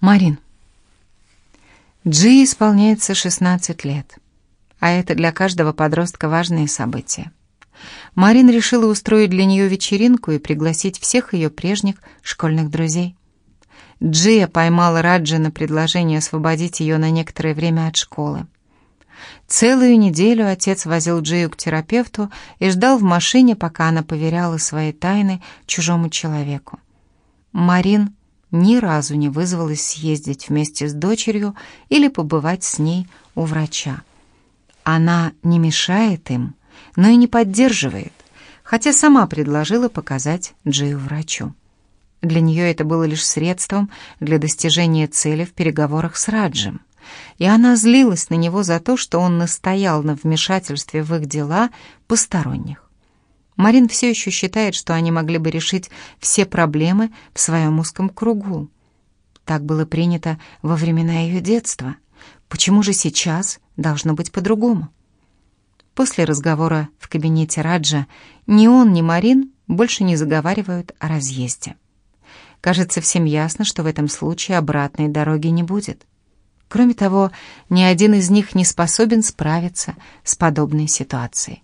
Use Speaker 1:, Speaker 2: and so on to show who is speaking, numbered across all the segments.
Speaker 1: Марин. Джи исполняется 16 лет, а это для каждого подростка важные события. Марин решила устроить для нее вечеринку и пригласить всех ее прежних школьных друзей. Джия поймала Раджи на предложение освободить ее на некоторое время от школы. Целую неделю отец возил Джию к терапевту и ждал в машине, пока она поверяла свои тайны чужому человеку. Марин ни разу не вызвалась съездить вместе с дочерью или побывать с ней у врача. Она не мешает им, но и не поддерживает, хотя сама предложила показать Джию врачу. Для нее это было лишь средством для достижения цели в переговорах с Раджем. И она злилась на него за то, что он настоял на вмешательстве в их дела посторонних. Марин все еще считает, что они могли бы решить все проблемы в своем узком кругу. Так было принято во времена ее детства. Почему же сейчас должно быть по-другому? После разговора в кабинете Раджа ни он, ни Марин больше не заговаривают о разъезде. Кажется, всем ясно, что в этом случае обратной дороги не будет. Кроме того, ни один из них не способен справиться с подобной ситуацией.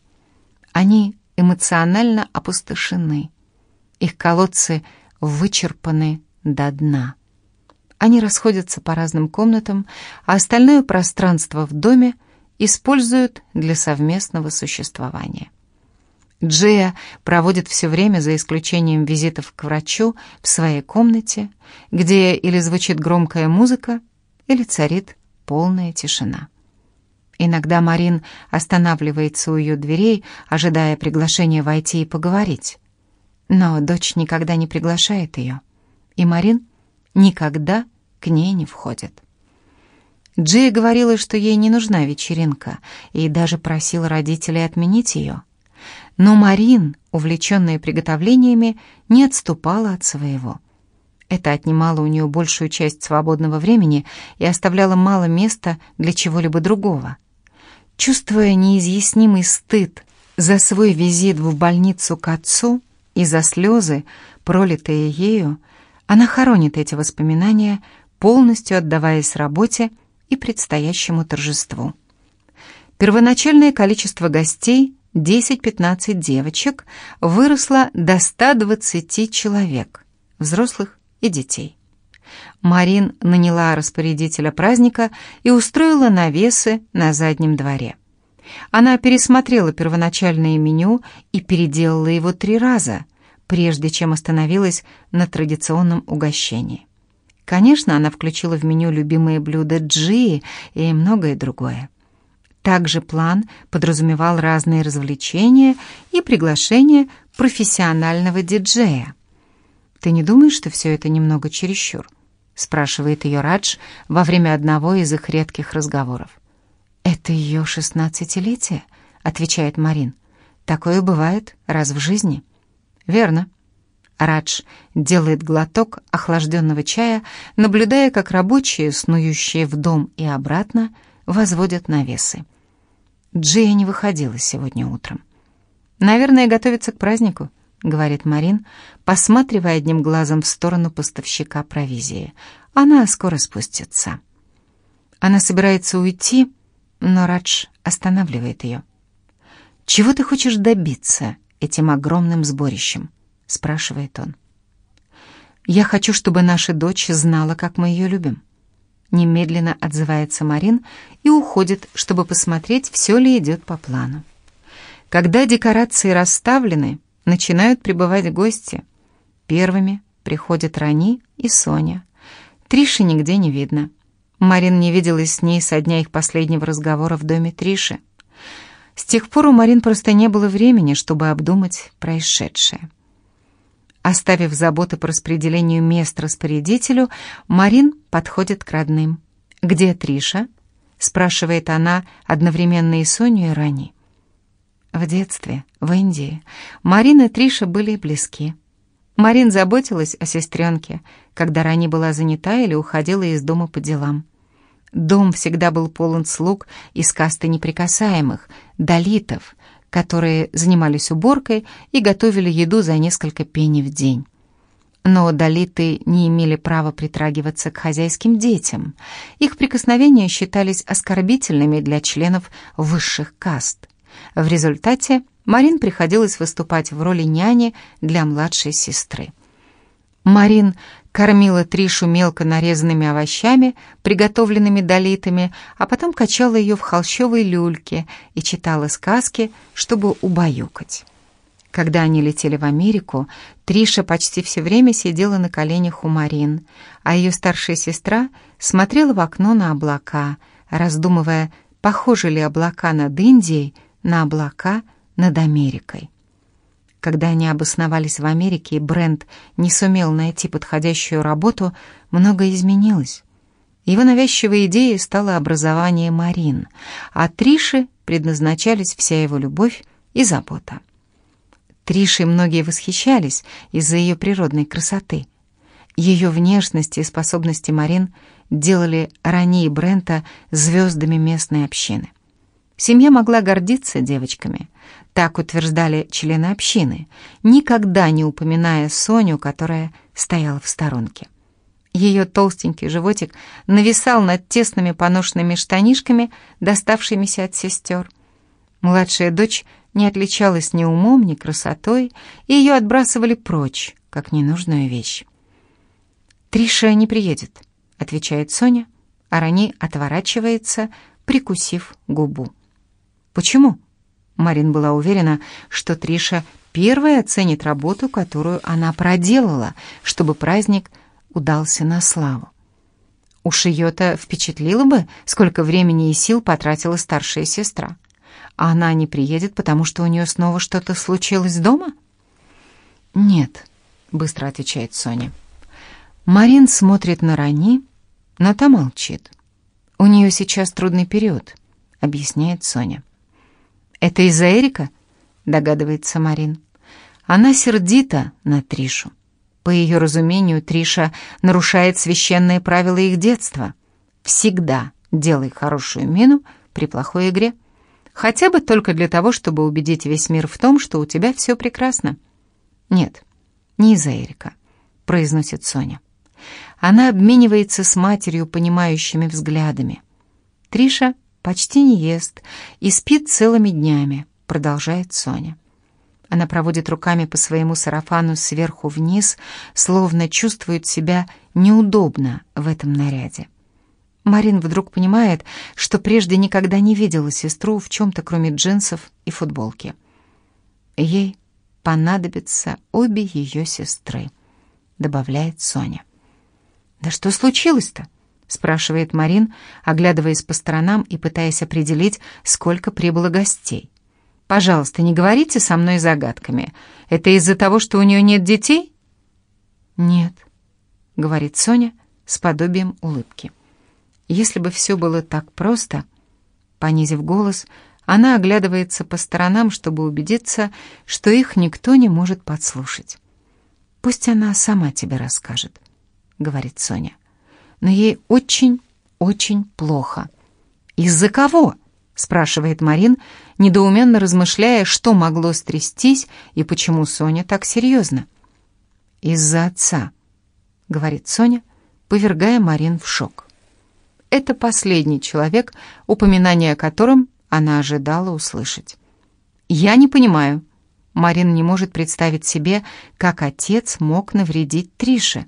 Speaker 1: Они эмоционально опустошены. Их колодцы вычерпаны до дна. Они расходятся по разным комнатам, а остальное пространство в доме используют для совместного существования. Джия проводит все время, за исключением визитов к врачу, в своей комнате, где или звучит громкая музыка, или царит полная тишина. Иногда Марин останавливается у ее дверей, ожидая приглашения войти и поговорить. Но дочь никогда не приглашает ее, и Марин никогда к ней не входит. Джия говорила, что ей не нужна вечеринка, и даже просила родителей отменить ее. Но Марин, увлеченная приготовлениями, не отступала от своего. Это отнимало у нее большую часть свободного времени и оставляло мало места для чего-либо другого. Чувствуя неизъяснимый стыд за свой визит в больницу к отцу и за слезы, пролитые ею, она хоронит эти воспоминания, полностью отдаваясь работе и предстоящему торжеству. Первоначальное количество гостей, 10-15 девочек, выросло до 120 человек, взрослых и детей. Марин наняла распорядителя праздника и устроила навесы на заднем дворе. Она пересмотрела первоначальное меню и переделала его три раза, прежде чем остановилась на традиционном угощении. Конечно, она включила в меню любимые блюда Джи и многое другое. Также план подразумевал разные развлечения и приглашение профессионального диджея. «Ты не думаешь, что все это немного чересчур?» Спрашивает ее Радж во время одного из их редких разговоров. «Это ее шестнадцатилетие?» — отвечает Марин. «Такое бывает раз в жизни». «Верно». Радж делает глоток охлажденного чая, наблюдая, как рабочие, снующие в дом и обратно, возводят навесы. Джия не выходила сегодня утром. «Наверное, готовится к празднику», — говорит Марин, посматривая одним глазом в сторону поставщика провизии. «Она скоро спустится». Она собирается уйти, но Радж останавливает ее. «Чего ты хочешь добиться этим огромным сборищем?» — спрашивает он. «Я хочу, чтобы наша дочь знала, как мы ее любим». Немедленно отзывается Марин и уходит, чтобы посмотреть, все ли идет по плану. Когда декорации расставлены, начинают прибывать гости. Первыми приходят Рани и Соня. Триши нигде не видно. Марин не виделась с ней со дня их последнего разговора в доме Триши. С тех пор у Марин просто не было времени, чтобы обдумать происшедшее. Оставив заботы по распределению мест распорядителю, Марин подходит к родным. «Где Триша?» — спрашивает она одновременно и Соню, и Рани. В детстве, в Индии, Марина и Триша были близки. Марин заботилась о сестренке, когда Рани была занята или уходила из дома по делам. Дом всегда был полон слуг из касты неприкасаемых, долитов, которые занимались уборкой и готовили еду за несколько пеней в день. Но далиты не имели права притрагиваться к хозяйским детям. Их прикосновения считались оскорбительными для членов высших каст. В результате Марин приходилось выступать в роли няни для младшей сестры. Марин кормила Тришу мелко нарезанными овощами, приготовленными долитами, а потом качала ее в холщовой люльке и читала сказки, чтобы убаюкать. Когда они летели в Америку, Триша почти все время сидела на коленях у Марин, а ее старшая сестра смотрела в окно на облака, раздумывая, похожи ли облака над Индией на облака над Америкой. Когда они обосновались в Америке, и Брент не сумел найти подходящую работу, многое изменилось. Его навязчивой идеей стало образование Марин, а Трише предназначались вся его любовь и забота. Тришей многие восхищались из-за ее природной красоты. Ее внешность и способности Марин делали Рани Брента звездами местной общины. Семья могла гордиться девочками. Так утверждали члены общины, никогда не упоминая Соню, которая стояла в сторонке. Ее толстенький животик нависал над тесными поношенными штанишками, доставшимися от сестер. Младшая дочь не отличалась ни умом, ни красотой, и ее отбрасывали прочь, как ненужную вещь. «Триша не приедет», — отвечает Соня, а Рани отворачивается, прикусив губу. «Почему?» Марин была уверена, что Триша первая оценит работу, которую она проделала, чтобы праздник удался на славу. Уж ее-то впечатлило бы, сколько времени и сил потратила старшая сестра. А она не приедет, потому что у нее снова что-то случилось дома? «Нет», — быстро отвечает Соня. Марин смотрит на Рани, но та молчит. «У нее сейчас трудный период», — объясняет Соня. «Это из-за Эрика?» — догадывается Марин. Она сердита на Тришу. По ее разумению, Триша нарушает священные правила их детства. Всегда делай хорошую мину при плохой игре. Хотя бы только для того, чтобы убедить весь мир в том, что у тебя все прекрасно. Нет, не из-за Эрика, произносит Соня. Она обменивается с матерью понимающими взглядами. Триша почти не ест и спит целыми днями, продолжает Соня. Она проводит руками по своему сарафану сверху вниз, словно чувствует себя неудобно в этом наряде. Марин вдруг понимает, что прежде никогда не видела сестру в чем-то, кроме джинсов и футболки. Ей понадобятся обе ее сестры, добавляет Соня. «Да что случилось-то?» — спрашивает Марин, оглядываясь по сторонам и пытаясь определить, сколько прибыло гостей. «Пожалуйста, не говорите со мной загадками. Это из-за того, что у нее нет детей?» «Нет», — говорит Соня с подобием улыбки. «Если бы все было так просто...» Понизив голос, она оглядывается по сторонам, чтобы убедиться, что их никто не может подслушать. «Пусть она сама тебе расскажет», — говорит Соня но ей очень-очень плохо. «Из-за кого?» — спрашивает Марин, недоуменно размышляя, что могло стрястись и почему Соня так серьезно. «Из-за отца», — говорит Соня, повергая Марин в шок. Это последний человек, упоминание о котором она ожидала услышать. «Я не понимаю». Марин не может представить себе, как отец мог навредить Трише.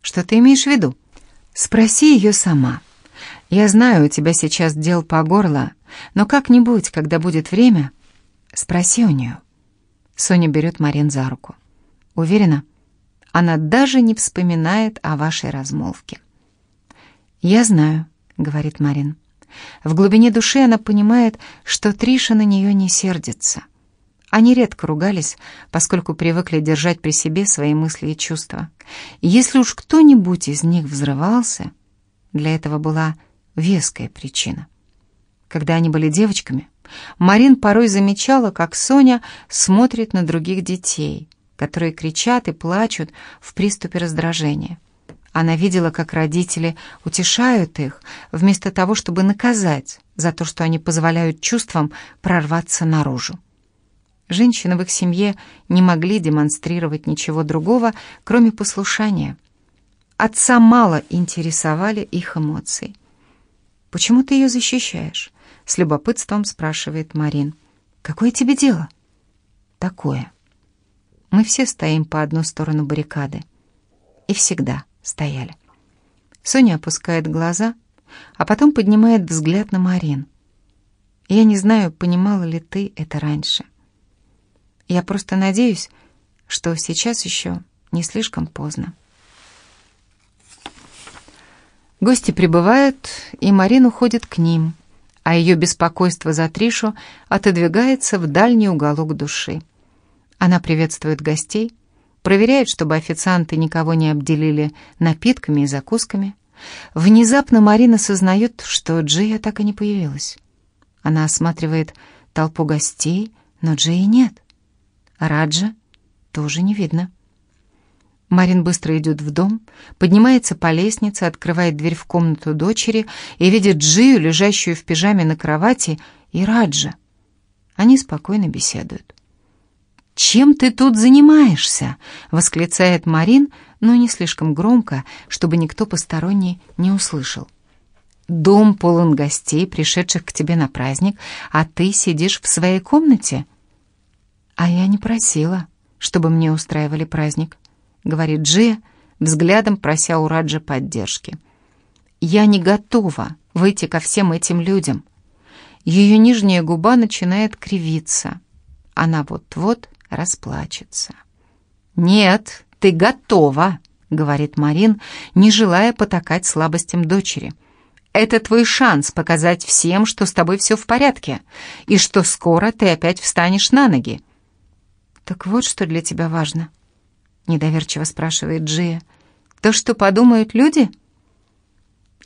Speaker 1: «Что ты имеешь в виду?» Спроси ее сама. Я знаю, у тебя сейчас дел по горло, но как-нибудь, когда будет время, спроси у нее. Соня берет Марин за руку. Уверена, она даже не вспоминает о вашей размолвке. «Я знаю», — говорит Марин. В глубине души она понимает, что Триша на нее не сердится. Они редко ругались, поскольку привыкли держать при себе свои мысли и чувства. И если уж кто-нибудь из них взрывался, для этого была веская причина. Когда они были девочками, Марин порой замечала, как Соня смотрит на других детей, которые кричат и плачут в приступе раздражения. Она видела, как родители утешают их, вместо того, чтобы наказать за то, что они позволяют чувствам прорваться наружу. Женщины в их семье не могли демонстрировать ничего другого, кроме послушания. Отца мало интересовали их эмоции. «Почему ты ее защищаешь?» — с любопытством спрашивает Марин. «Какое тебе дело?» «Такое. Мы все стоим по одну сторону баррикады. И всегда стояли». Соня опускает глаза, а потом поднимает взгляд на Марин. «Я не знаю, понимала ли ты это раньше. Я просто надеюсь, что сейчас еще не слишком поздно». Гости прибывают, и Марин уходит к ним, а ее беспокойство за Тришу отодвигается в дальний уголок души. Она приветствует гостей, проверяет, чтобы официанты никого не обделили напитками и закусками. Внезапно Марина сознает, что Джия так и не появилась. Она осматривает толпу гостей, но Джии нет. Раджа тоже не видно. Марин быстро идет в дом, поднимается по лестнице, открывает дверь в комнату дочери и видит Джию, лежащую в пижаме на кровати, и Раджа. Они спокойно беседуют. «Чем ты тут занимаешься?» — восклицает Марин, но не слишком громко, чтобы никто посторонний не услышал. «Дом полон гостей, пришедших к тебе на праздник, а ты сидишь в своей комнате?» «А я не просила, чтобы мне устраивали праздник. — говорит Джия, взглядом прося у Раджа поддержки. «Я не готова выйти ко всем этим людям». Ее нижняя губа начинает кривиться. Она вот-вот расплачется. «Нет, ты готова», — говорит Марин, не желая потакать слабостям дочери. «Это твой шанс показать всем, что с тобой все в порядке, и что скоро ты опять встанешь на ноги». «Так вот, что для тебя важно», — недоверчиво спрашивает Джия. «То, что подумают люди?»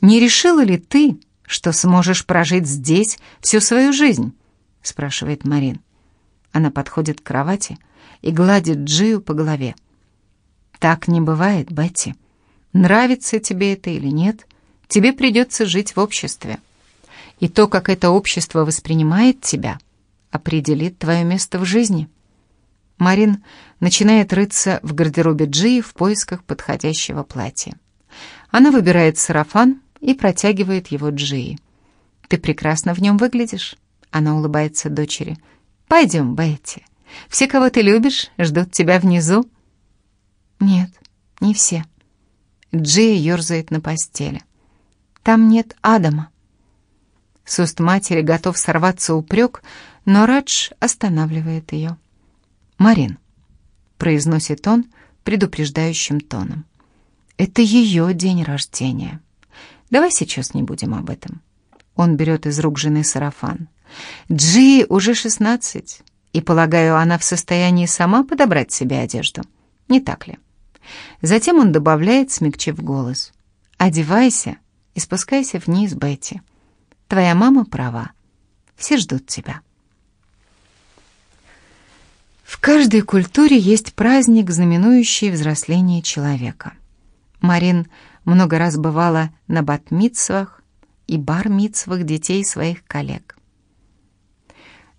Speaker 1: «Не решила ли ты, что сможешь прожить здесь всю свою жизнь?» — спрашивает Марин. Она подходит к кровати и гладит Джию по голове. «Так не бывает, Бетти. Нравится тебе это или нет, тебе придется жить в обществе. И то, как это общество воспринимает тебя, определит твое место в жизни». Марин начинает рыться в гардеробе Джи в поисках подходящего платья. Она выбирает сарафан и протягивает его Джи. «Ты прекрасно в нем выглядишь», — она улыбается дочери. «Пойдем, Бетти. Все, кого ты любишь, ждут тебя внизу». «Нет, не все». Джи ерзает на постели. «Там нет Адама». С уст матери готов сорваться упрек, но Радж останавливает ее. «Марин», — произносит он предупреждающим тоном, — «это ее день рождения. Давай сейчас не будем об этом». Он берет из рук жены сарафан. «Джи уже шестнадцать, и, полагаю, она в состоянии сама подобрать себе одежду. Не так ли?» Затем он добавляет, смягчив голос. «Одевайся и спускайся вниз, Бетти. Твоя мама права. Все ждут тебя». В каждой культуре есть праздник, знаменующий взросление человека. Марин много раз бывала на батмитсвах и бармитсвах детей своих коллег.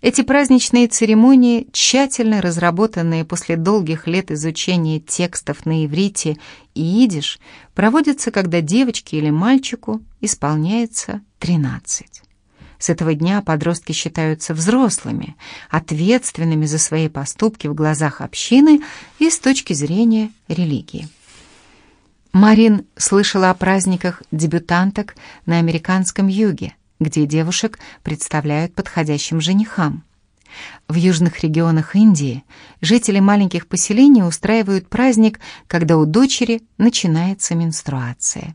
Speaker 1: Эти праздничные церемонии, тщательно разработанные после долгих лет изучения текстов на иврите и идиш, проводятся, когда девочке или мальчику исполняется 13. С этого дня подростки считаются взрослыми, ответственными за свои поступки в глазах общины и с точки зрения религии. Марин слышала о праздниках дебютанток на американском юге, где девушек представляют подходящим женихам. В южных регионах Индии жители маленьких поселений устраивают праздник, когда у дочери начинается менструация.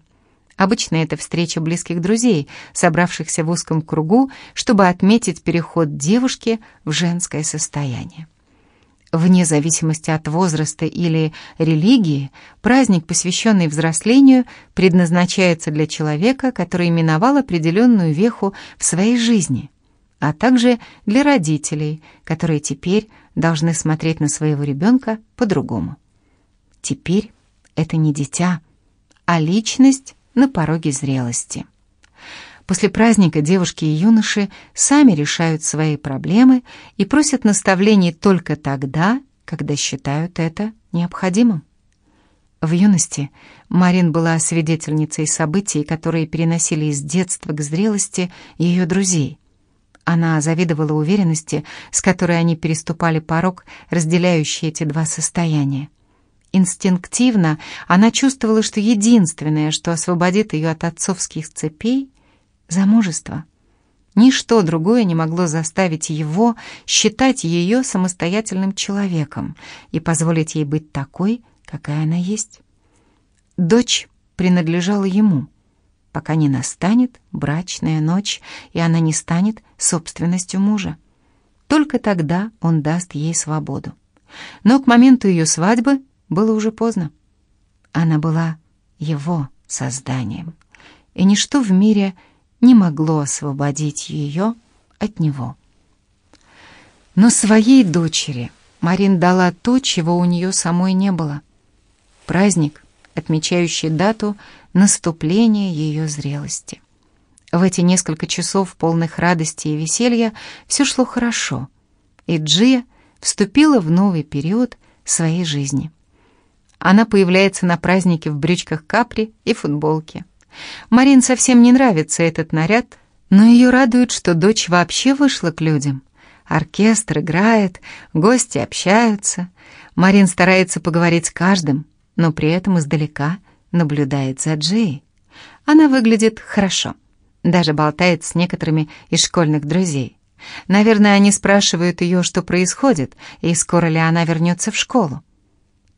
Speaker 1: Обычно это встреча близких друзей, собравшихся в узком кругу, чтобы отметить переход девушки в женское состояние. Вне зависимости от возраста или религии, праздник, посвященный взрослению, предназначается для человека, который миновал определенную веху в своей жизни, а также для родителей, которые теперь должны смотреть на своего ребенка по-другому. Теперь это не дитя, а личность на пороге зрелости. После праздника девушки и юноши сами решают свои проблемы и просят наставлений только тогда, когда считают это необходимым. В юности Марин была свидетельницей событий, которые переносили из детства к зрелости ее друзей. Она завидовала уверенности, с которой они переступали порог, разделяющий эти два состояния. Инстинктивно она чувствовала, что единственное, что освободит ее от отцовских цепей — замужество. Ничто другое не могло заставить его считать ее самостоятельным человеком и позволить ей быть такой, какая она есть. Дочь принадлежала ему, пока не настанет брачная ночь, и она не станет собственностью мужа. Только тогда он даст ей свободу. Но к моменту ее свадьбы было уже поздно. Она была его созданием, и ничто в мире не могло освободить ее от него. Но своей дочери Марин дала то, чего у нее самой не было. Праздник, отмечающий дату наступления ее зрелости. В эти несколько часов полных радости и веселья все шло хорошо, и Джия вступила в новый период своей жизни — она появляется на празднике в брючках капри и футболке. Марин совсем не нравится этот наряд, но ее радует, что дочь вообще вышла к людям. Оркестр играет, гости общаются. Марин старается поговорить с каждым, но при этом издалека наблюдает за Джей. Она выглядит хорошо, даже болтает с некоторыми из школьных друзей. Наверное, они спрашивают ее, что происходит, и скоро ли она вернется в школу.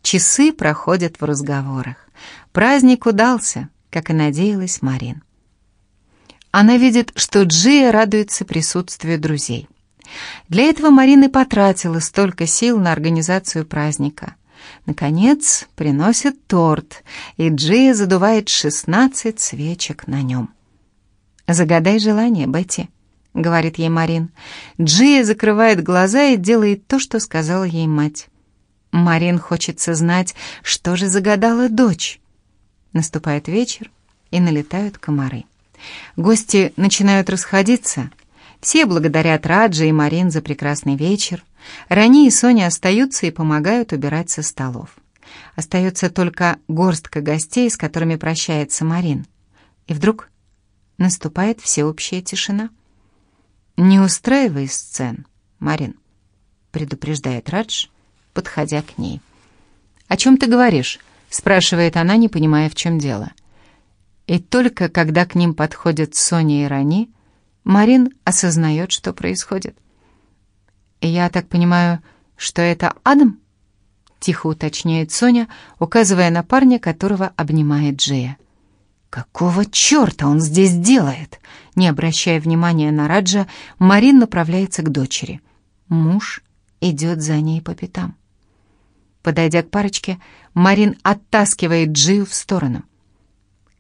Speaker 1: Часы проходят в разговорах. Праздник удался, как и надеялась Марин. Она видит, что Джия радуется присутствию друзей. Для этого Марина потратила столько сил на организацию праздника. Наконец, приносит торт, и Джия задувает 16 свечек на нем. «Загадай желание, Бетти», — говорит ей Марин. Джия закрывает глаза и делает то, что сказала ей мать. Марин хочется знать, что же загадала дочь. Наступает вечер, и налетают комары. Гости начинают расходиться. Все благодарят Раджа и Марин за прекрасный вечер. Рани и Соня остаются и помогают убирать со столов. Остается только горстка гостей, с которыми прощается Марин. И вдруг наступает всеобщая тишина. «Не устраивай сцен, Марин», — предупреждает Радж, подходя к ней. «О чем ты говоришь?» — спрашивает она, не понимая, в чем дело. И только когда к ним подходят Соня и Рани, Марин осознает, что происходит. «Я так понимаю, что это Адам?» — тихо уточняет Соня, указывая на парня, которого обнимает Джея. «Какого черта он здесь делает?» Не обращая внимания на Раджа, Марин направляется к дочери. Муж идет за ней по пятам. Подойдя к парочке, Марин оттаскивает Джию в сторону.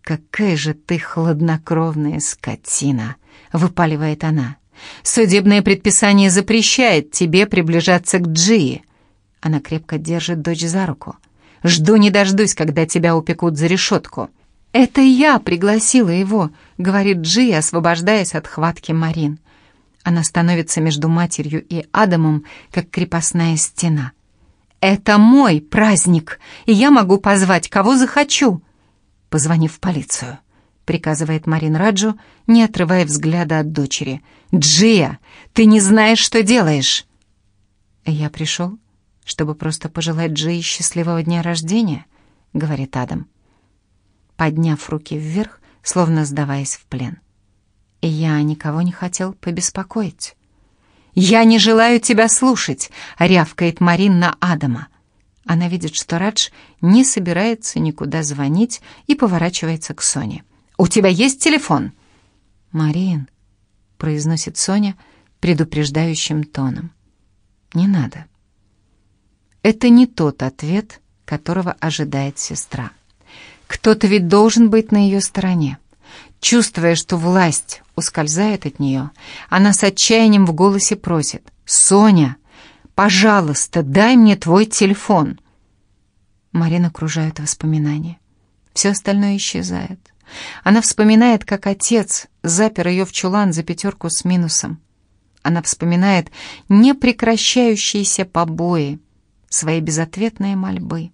Speaker 1: «Какая же ты хладнокровная скотина!» — выпаливает она. «Судебное предписание запрещает тебе приближаться к Джии». Она крепко держит дочь за руку. «Жду не дождусь, когда тебя упекут за решетку». «Это я пригласила его», — говорит Джи, освобождаясь от хватки Марин. Она становится между матерью и Адамом, как крепостная стена. «Это мой праздник, и я могу позвать, кого захочу!» «Позвони в полицию», — приказывает Марин Раджу, не отрывая взгляда от дочери. «Джия, ты не знаешь, что делаешь!» «Я пришел, чтобы просто пожелать Джии счастливого дня рождения», — говорит Адам, подняв руки вверх, словно сдаваясь в плен. «И я никого не хотел побеспокоить». «Я не желаю тебя слушать!» — рявкает Марин на Адама. Она видит, что Радж не собирается никуда звонить и поворачивается к Соне. «У тебя есть телефон?» «Марин», — произносит Соня предупреждающим тоном. «Не надо». Это не тот ответ, которого ожидает сестра. Кто-то ведь должен быть на ее стороне. Чувствуя, что власть ускользает от нее, она с отчаянием в голосе просит «Соня, пожалуйста, дай мне твой телефон». Марина окружает воспоминания. Все остальное исчезает. Она вспоминает, как отец запер ее в чулан за пятерку с минусом. Она вспоминает непрекращающиеся побои, свои безответные мольбы.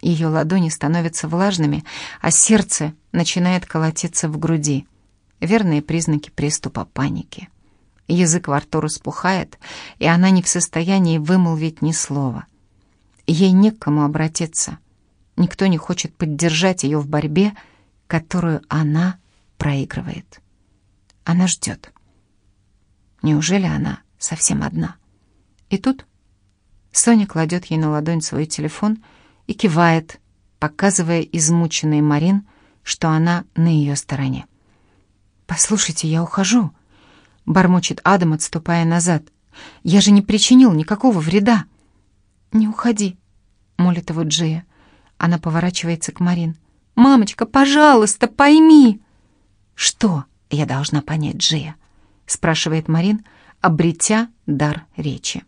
Speaker 1: Ее ладони становятся влажными, а сердце начинает колотиться в груди. Верные признаки приступа паники. Язык во рту распухает, и она не в состоянии вымолвить ни слова. Ей не к кому обратиться. Никто не хочет поддержать ее в борьбе, которую она проигрывает. Она ждет. Неужели она совсем одна? И тут Соня кладет ей на ладонь свой телефон и кивает, показывая измученной Марин, что она на ее стороне. «Послушайте, я ухожу», — бормочет Адам, отступая назад. «Я же не причинил никакого вреда». «Не уходи», — молит его Джия. Она поворачивается к Марин. «Мамочка, пожалуйста, пойми!» «Что я должна понять, Джия?» — спрашивает Марин, обретя дар речи.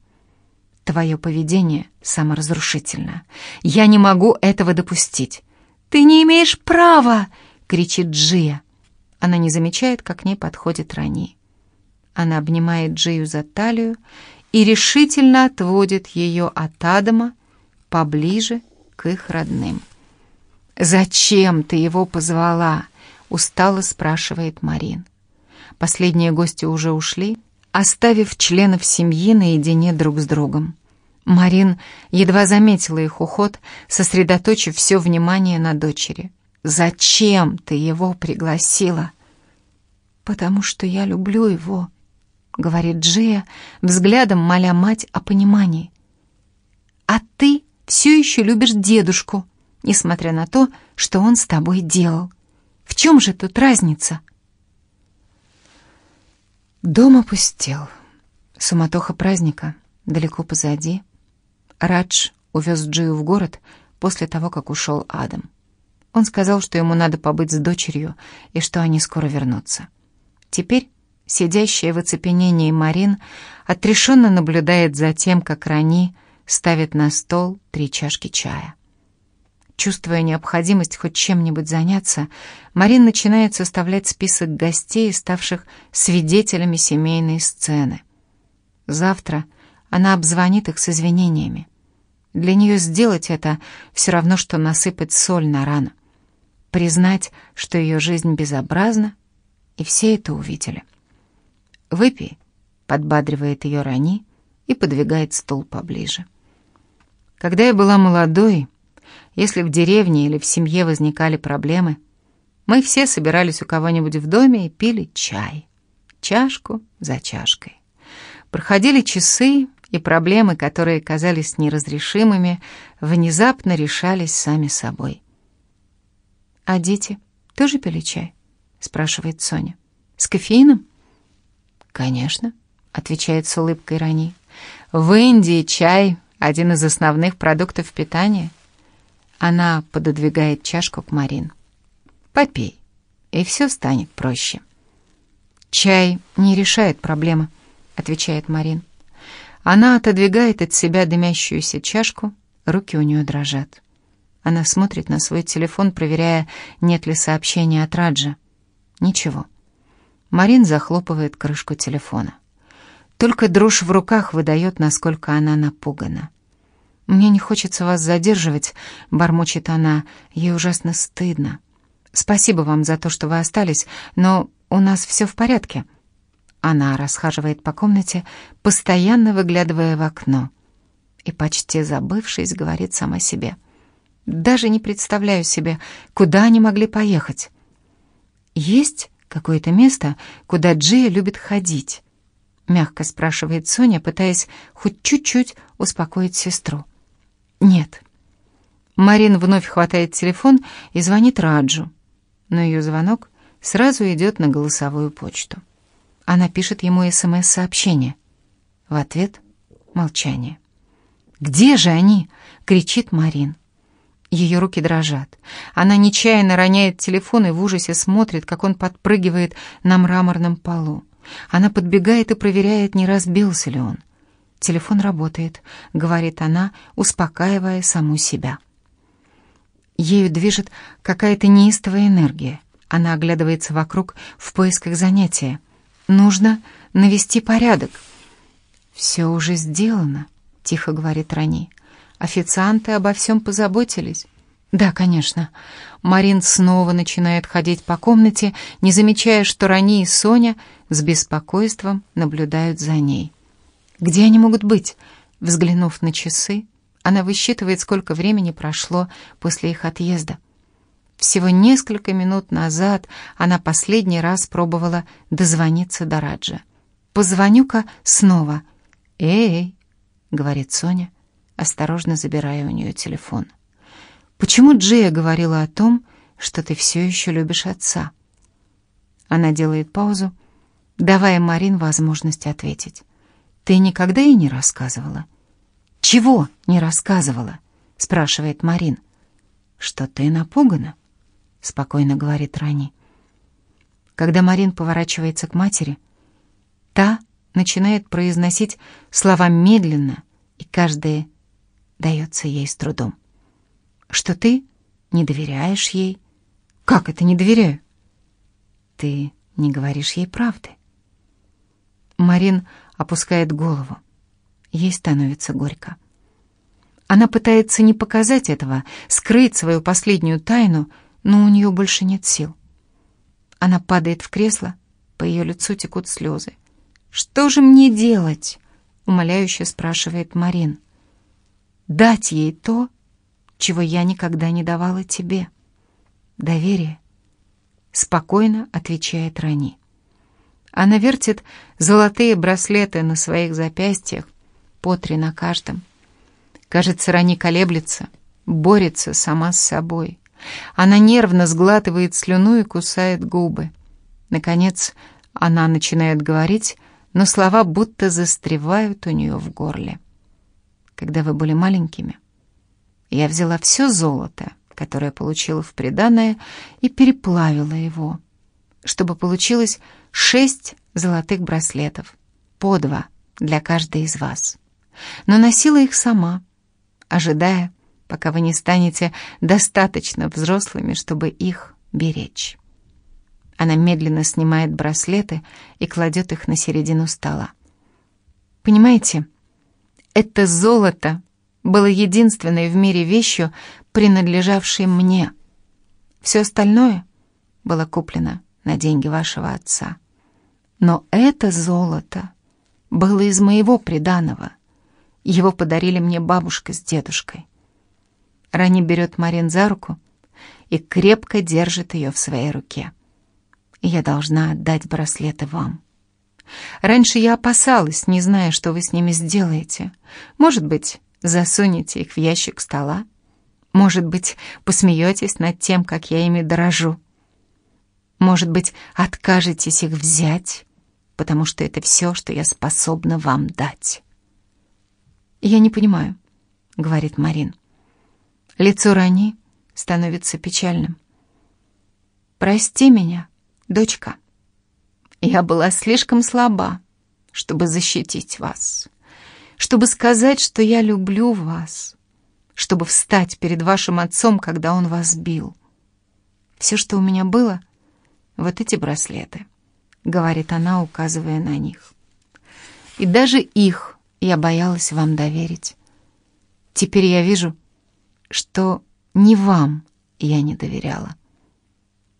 Speaker 1: «Твое поведение саморазрушительно. Я не могу этого допустить». «Ты не имеешь права!» — кричит Джия. Она не замечает, как к ней подходит Рани. Она обнимает Джию за талию и решительно отводит ее от Адама поближе к их родным. «Зачем ты его позвала?» — устало спрашивает Марин. Последние гости уже ушли, оставив членов семьи наедине друг с другом. Марин едва заметила их уход, сосредоточив все внимание на дочери. «Зачем ты его пригласила?» «Потому что я люблю его», — говорит Джия, взглядом моля мать о понимании. «А ты все еще любишь дедушку», несмотря на то, что он с тобой делал. В чем же тут разница? Дом опустел. Суматоха праздника далеко позади. Радж увез Джию в город после того, как ушел Адам. Он сказал, что ему надо побыть с дочерью и что они скоро вернутся. Теперь сидящая в оцепенении Марин отрешенно наблюдает за тем, как Рани ставит на стол три чашки чая. Чувствуя необходимость хоть чем-нибудь заняться, Марин начинает составлять список гостей, ставших свидетелями семейной сцены. Завтра она обзвонит их с извинениями. Для нее сделать это все равно, что насыпать соль на рану. Признать, что ее жизнь безобразна, и все это увидели. «Выпей», — подбадривает ее Рани и подвигает стул поближе. «Когда я была молодой...» Если в деревне или в семье возникали проблемы, мы все собирались у кого-нибудь в доме и пили чай. Чашку за чашкой. Проходили часы, и проблемы, которые казались неразрешимыми, внезапно решались сами собой. «А дети тоже пили чай?» — спрашивает Соня. «С кофеином?» «Конечно», — отвечает с улыбкой Рани. «В Индии чай — один из основных продуктов питания». Она пододвигает чашку к Марин. «Попей, и все станет проще». «Чай не решает проблемы», — отвечает Марин. Она отодвигает от себя дымящуюся чашку, руки у нее дрожат. Она смотрит на свой телефон, проверяя, нет ли сообщения от Раджа. Ничего. Марин захлопывает крышку телефона. Только дрожь в руках выдает, насколько она напугана. «Мне не хочется вас задерживать», — бормочет она. Ей ужасно стыдно. «Спасибо вам за то, что вы остались, но у нас все в порядке». Она расхаживает по комнате, постоянно выглядывая в окно. И, почти забывшись, говорит сама себе. «Даже не представляю себе, куда они могли поехать». «Есть какое-то место, куда Джия любит ходить?» Мягко спрашивает Соня, пытаясь хоть чуть-чуть успокоить сестру. «Нет». Марин вновь хватает телефон и звонит Раджу, но ее звонок сразу идет на голосовую почту. Она пишет ему СМС-сообщение. В ответ — молчание. «Где же они?» — кричит Марин. Ее руки дрожат. Она нечаянно роняет телефон и в ужасе смотрит, как он подпрыгивает на мраморном полу. Она подбегает и проверяет, не разбился ли он. «Телефон работает», — говорит она, успокаивая саму себя. Ею движет какая-то неистовая энергия. Она оглядывается вокруг в поисках занятия. «Нужно навести порядок». «Все уже сделано», — тихо говорит Рани. «Официанты обо всем позаботились». «Да, конечно». Марин снова начинает ходить по комнате, не замечая, что Рани и Соня с беспокойством наблюдают за ней. «Где они могут быть?» Взглянув на часы, она высчитывает, сколько времени прошло после их отъезда. Всего несколько минут назад она последний раз пробовала дозвониться до Раджа. «Позвоню-ка снова». «Эй!» — говорит Соня, осторожно забирая у нее телефон. «Почему Джея говорила о том, что ты все еще любишь отца?» Она делает паузу, давая Марин возможность ответить. «Ты никогда ей не рассказывала?» «Чего не рассказывала?» — спрашивает Марин. «Что ты напугана?» — спокойно говорит Рани. Когда Марин поворачивается к матери, та начинает произносить слова медленно, и каждое дается ей с трудом. «Что ты не доверяешь ей?» «Как это не доверяю?» «Ты не говоришь ей правды». Марин опускает голову. Ей становится горько. Она пытается не показать этого, скрыть свою последнюю тайну, но у нее больше нет сил. Она падает в кресло, по ее лицу текут слезы. «Что же мне делать?» — умоляюще спрашивает Марин. «Дать ей то, чего я никогда не давала тебе. Доверие», — спокойно отвечает Рани. Она вертит золотые браслеты на своих запястьях, по три на каждом. Кажется, Рани колеблется, борется сама с собой. Она нервно сглатывает слюну и кусает губы. Наконец, она начинает говорить, но слова будто застревают у нее в горле. Когда вы были маленькими, я взяла все золото, которое получила в приданое, и переплавила его, чтобы получилось шесть золотых браслетов, по два для каждой из вас но носила их сама, ожидая, пока вы не станете достаточно взрослыми, чтобы их беречь. Она медленно снимает браслеты и кладет их на середину стола. Понимаете, это золото было единственной в мире вещью, принадлежавшей мне. Все остальное было куплено на деньги вашего отца. Но это золото было из моего приданого — его подарили мне бабушка с дедушкой. Рани берет Марин за руку и крепко держит ее в своей руке. Я должна отдать браслеты вам. Раньше я опасалась, не зная, что вы с ними сделаете. Может быть, засунете их в ящик стола? Может быть, посмеетесь над тем, как я ими дорожу? Может быть, откажетесь их взять, потому что это все, что я способна вам дать. «Я не понимаю», — говорит Марин. Лицо Рани становится печальным. «Прости меня, дочка. Я была слишком слаба, чтобы защитить вас, чтобы сказать, что я люблю вас, чтобы встать перед вашим отцом, когда он вас бил. Все, что у меня было, вот эти браслеты», — говорит она, указывая на них. «И даже их я боялась вам доверить. Теперь я вижу, что не вам я не доверяла.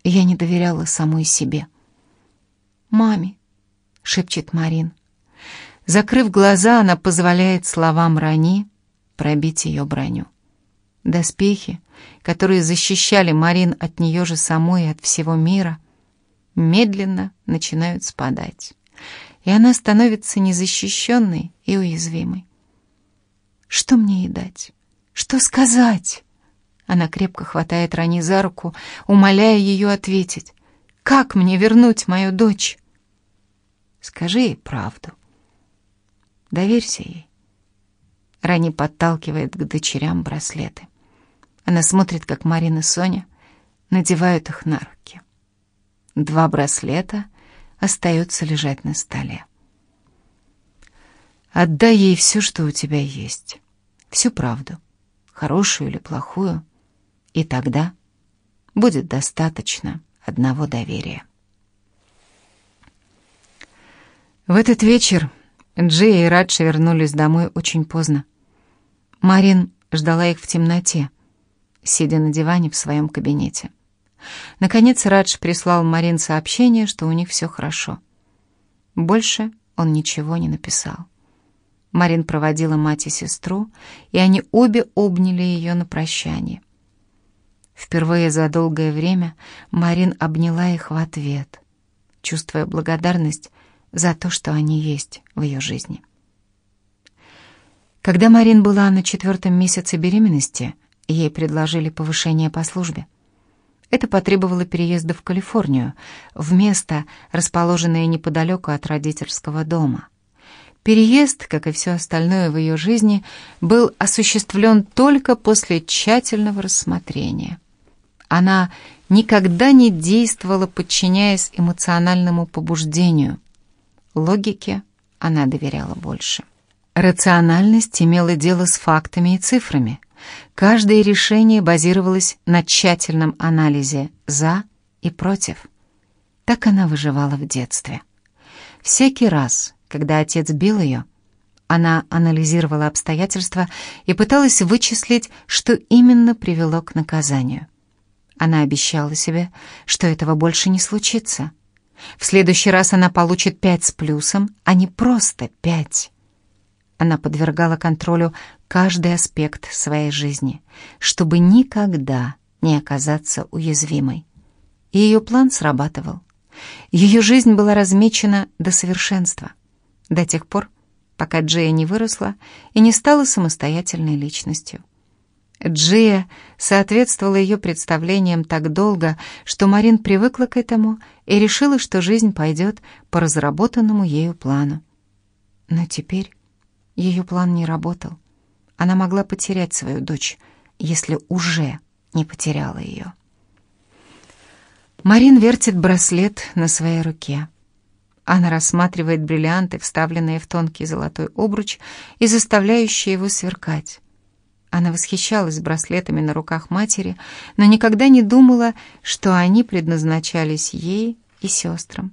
Speaker 1: Я не доверяла самой себе. «Маме», — шепчет Марин. Закрыв глаза, она позволяет словам Рани пробить ее броню. Доспехи, которые защищали Марин от нее же самой и от всего мира, медленно начинают спадать и она становится незащищенной и уязвимой. Что мне ей дать? Что сказать? Она крепко хватает Рани за руку, умоляя ее ответить. «Как мне вернуть мою дочь?» «Скажи ей правду. Доверься ей». Рани подталкивает к дочерям браслеты. Она смотрит, как Марина и Соня надевают их на руки. Два браслета — остается лежать на столе. Отдай ей все, что у тебя есть. Всю правду, хорошую или плохую. И тогда будет достаточно одного доверия. В этот вечер Джия и Радж вернулись домой очень поздно. Марин ждала их в темноте, сидя на диване в своем кабинете. Наконец Радж прислал Марин сообщение, что у них все хорошо. Больше он ничего не написал. Марин проводила мать и сестру, и они обе обняли ее на прощание. Впервые за долгое время Марин обняла их в ответ, чувствуя благодарность за то, что они есть в ее жизни. Когда Марин была на четвертом месяце беременности, ей предложили повышение по службе. Это потребовало переезда в Калифорнию, в место, расположенное неподалеку от родительского дома. Переезд, как и все остальное в ее жизни, был осуществлен только после тщательного рассмотрения. Она никогда не действовала, подчиняясь эмоциональному побуждению. Логике она доверяла больше. Рациональность имела дело с фактами и цифрами. Каждое решение базировалось на тщательном анализе «за» и «против». Так она выживала в детстве. Всякий раз, когда отец бил ее, она анализировала обстоятельства и пыталась вычислить, что именно привело к наказанию. Она обещала себе, что этого больше не случится. В следующий раз она получит пять с плюсом, а не просто пять. Она подвергала контролю каждый аспект своей жизни, чтобы никогда не оказаться уязвимой. И ее план срабатывал. Ее жизнь была размечена до совершенства, до тех пор, пока Джея не выросла и не стала самостоятельной личностью. Джия соответствовала ее представлениям так долго, что Марин привыкла к этому и решила, что жизнь пойдет по разработанному ею плану. Но теперь ее план не работал. Она могла потерять свою дочь, если уже не потеряла ее. Марин вертит браслет на своей руке. Она рассматривает бриллианты, вставленные в тонкий золотой обруч и заставляющие его сверкать. Она восхищалась браслетами на руках матери, но никогда не думала, что они предназначались ей и сестрам.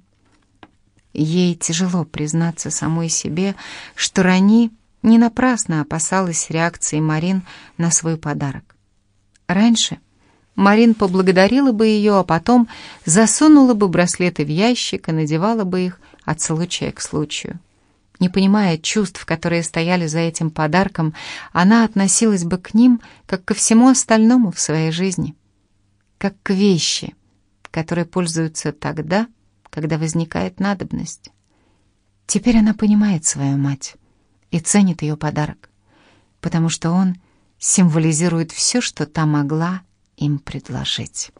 Speaker 1: Ей тяжело признаться самой себе, что Рани не напрасно опасалась реакции Марин на свой подарок. Раньше Марин поблагодарила бы ее, а потом засунула бы браслеты в ящик и надевала бы их от случая к случаю. Не понимая чувств, которые стояли за этим подарком, она относилась бы к ним, как ко всему остальному в своей жизни. Как к вещи, которые пользуются тогда, когда возникает надобность. Теперь она понимает свою мать и ценит ее подарок, потому что он символизирует все, что та могла им предложить.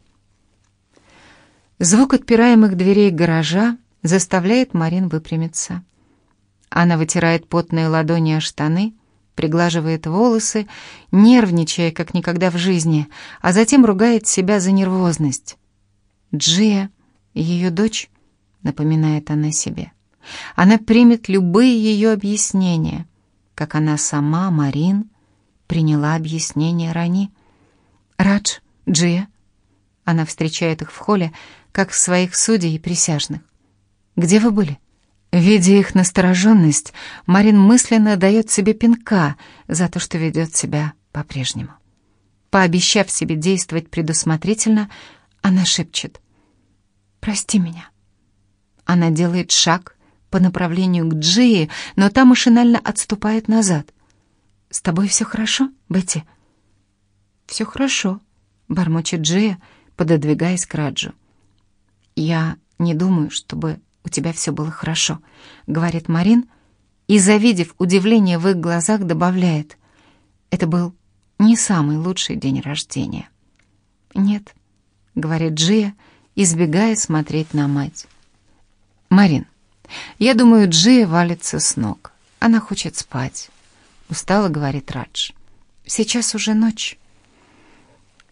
Speaker 1: Звук отпираемых дверей гаража заставляет Марин выпрямиться. Она вытирает потные ладони о штаны, приглаживает волосы, нервничая, как никогда в жизни, а затем ругает себя за нервозность. Джия, ее дочь, напоминает она себе. Она примет любые ее объяснения, как она сама, Марин, приняла объяснение Рани. «Радж, Джия». Она встречает их в холле, как своих судей и присяжных. «Где вы были?» Видя их настороженность, Марин мысленно дает себе пинка за то, что ведет себя по-прежнему. Пообещав себе действовать предусмотрительно, она шепчет «Прости меня». Она делает шаг по направлению к Джии, но та машинально отступает назад. «С тобой все хорошо, Бетти?» «Все хорошо», — бормочет Джия, пододвигаясь к Раджу. «Я не думаю, чтобы у тебя все было хорошо», — говорит Марин, и, завидев удивление в их глазах, добавляет, «Это был не самый лучший день рождения». «Нет», — говорит Джия, избегая смотреть на мать. «Марин, я думаю, Джия валится с ног. Она хочет спать», — устало говорит Радж. «Сейчас уже ночь».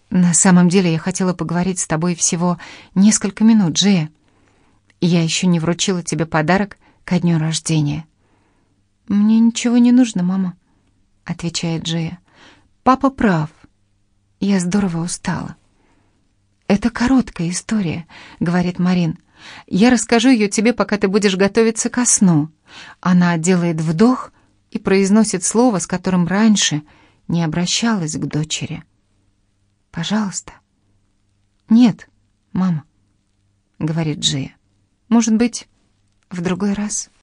Speaker 1: «На самом деле я хотела поговорить с тобой всего несколько минут, Джия», я еще не вручила тебе подарок ко дню рождения». «Мне ничего не нужно, мама», — отвечает Джия. «Папа прав. Я здорово устала». «Это короткая история», — говорит Марин. «Я расскажу ее тебе, пока ты будешь готовиться ко сну». Она делает вдох и произносит слово, с которым раньше не обращалась к дочери. «Пожалуйста». «Нет, мама», — говорит Джия. «Может быть, в другой раз?»